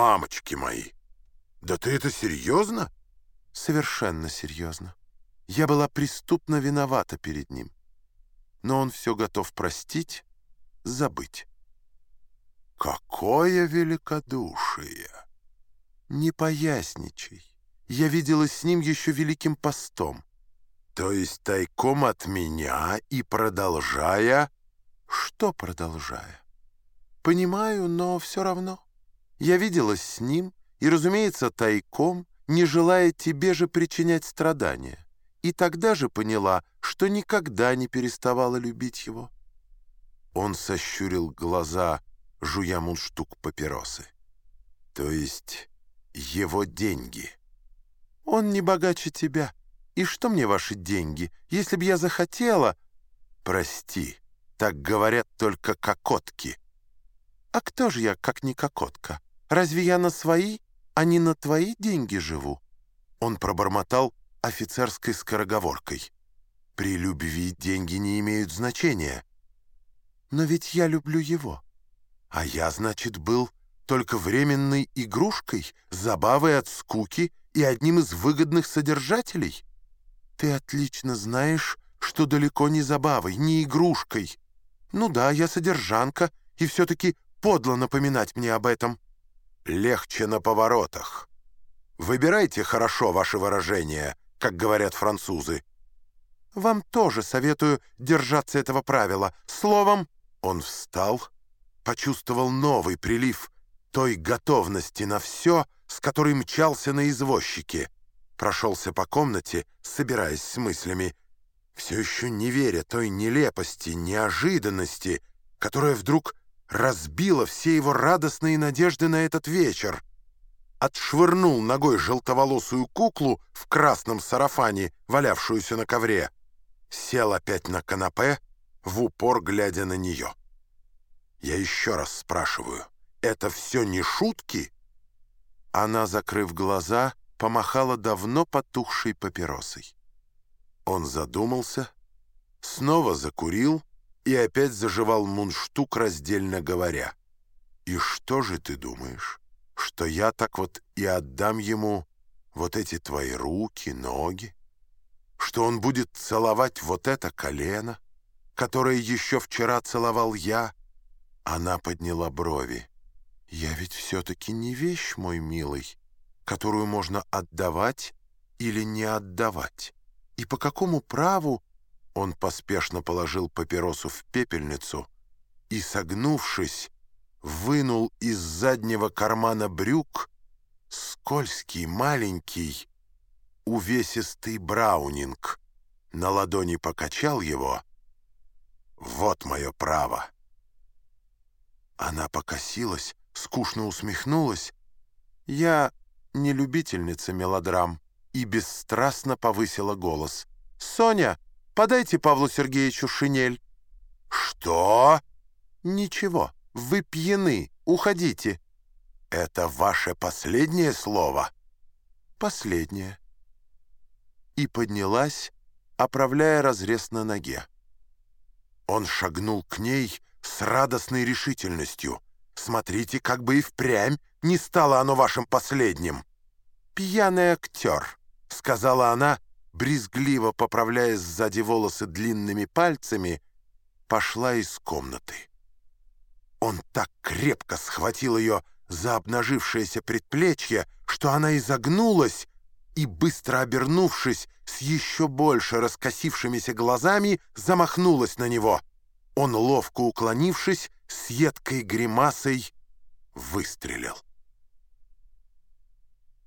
Мамочки мои! Да ты это серьезно? Совершенно серьезно. Я была преступно виновата перед ним. Но он все готов простить, забыть. Какое великодушие! Не поясничай. Я виделась с ним еще великим постом. То есть тайком от меня и продолжая... Что продолжая? Понимаю, но все равно. Я виделась с ним и, разумеется, тайком, не желая тебе же причинять страдания. И тогда же поняла, что никогда не переставала любить его. Он сощурил глаза, жуя мундштук папиросы. То есть его деньги. Он не богаче тебя. И что мне ваши деньги? Если б я захотела... Прости, так говорят только кокотки. А кто же я, как не кокотка? Разве я на свои, а не на твои деньги живу?» Он пробормотал офицерской скороговоркой. «При любви деньги не имеют значения». «Но ведь я люблю его». «А я, значит, был только временной игрушкой, забавой от скуки и одним из выгодных содержателей?» «Ты отлично знаешь, что далеко не забавой, не игрушкой. Ну да, я содержанка, и все-таки подло напоминать мне об этом» легче на поворотах. Выбирайте хорошо ваши выражения, как говорят французы. Вам тоже советую держаться этого правила. Словом, он встал, почувствовал новый прилив той готовности на все, с которой мчался на извозчике. Прошелся по комнате, собираясь с мыслями, все еще не веря той нелепости, неожиданности, которая вдруг разбила все его радостные надежды на этот вечер. Отшвырнул ногой желтоволосую куклу в красном сарафане, валявшуюся на ковре. Сел опять на канапе, в упор глядя на нее. Я еще раз спрашиваю, это все не шутки? Она, закрыв глаза, помахала давно потухшей папиросой. Он задумался, снова закурил, и опять заживал мундштук, раздельно говоря. «И что же ты думаешь, что я так вот и отдам ему вот эти твои руки, ноги? Что он будет целовать вот это колено, которое еще вчера целовал я?» Она подняла брови. «Я ведь все-таки не вещь, мой милый, которую можно отдавать или не отдавать. И по какому праву он поспешно положил папиросу в пепельницу и, согнувшись, вынул из заднего кармана брюк скользкий, маленький, увесистый браунинг. На ладони покачал его. «Вот мое право!» Она покосилась, скучно усмехнулась. «Я не любительница мелодрам» и бесстрастно повысила голос. «Соня!» Подайте Павлу Сергеевичу шинель». «Что?» «Ничего, вы пьяны, уходите». «Это ваше последнее слово?» «Последнее». И поднялась, оправляя разрез на ноге. Он шагнул к ней с радостной решительностью. «Смотрите, как бы и впрямь не стало оно вашим последним». «Пьяный актер», — сказала она, брезгливо поправляя сзади волосы длинными пальцами, пошла из комнаты. Он так крепко схватил ее за обнажившееся предплечье, что она изогнулась и, быстро обернувшись, с еще больше раскосившимися глазами, замахнулась на него. Он, ловко уклонившись, с едкой гримасой выстрелил.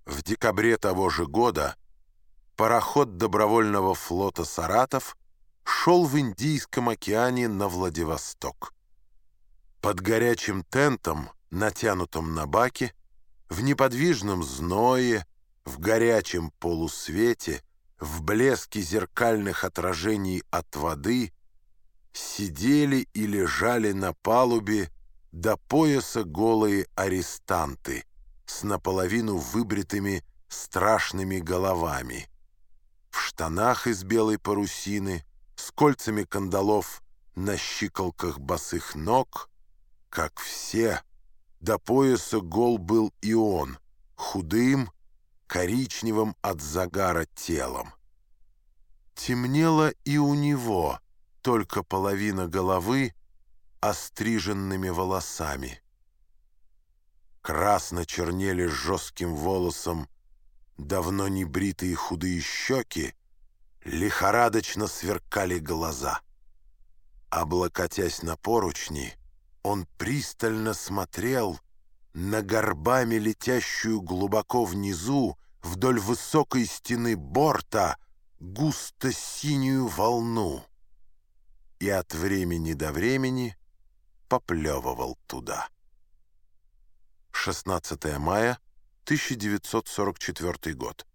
В декабре того же года пароход добровольного флота «Саратов» шел в Индийском океане на Владивосток. Под горячим тентом, натянутым на баке, в неподвижном зное, в горячем полусвете, в блеске зеркальных отражений от воды сидели и лежали на палубе до пояса голые арестанты с наполовину выбритыми страшными головами в штанах из белой парусины, с кольцами кандалов на щиколках босых ног, как все, До пояса гол был и он, худым, коричневым от загара телом. Темнело и у него, только половина головы остриженными волосами. Красно чернели жестким волосом давно не бритые худые щеки, лихорадочно сверкали глаза. Облокотясь на поручни, он пристально смотрел на горбами летящую глубоко внизу вдоль высокой стены борта густо-синюю волну и от времени до времени поплевывал туда. 16 мая 1944 год.